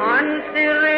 عن سر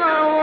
Oh.